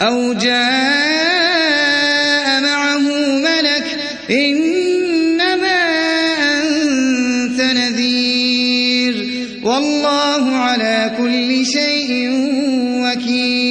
أو جاء معه ملك إنما أنت نذير. والله على كل شيء وكيل.